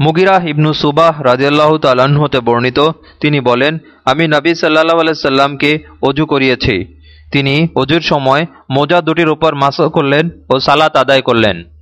মুগিরাহ ইবনু সুবাহ রাজিয়াল্লাহ তাল্লাহ্ন হতে বর্ণিত, তিনি বলেন, আমি নবী সাল্লাহ আলাইসাল্লামকে অজু করিয়েছি। তিনি অজুর সময় মোজা দুটির উপর মাস করলেন ও সালাত আদায় করলেন।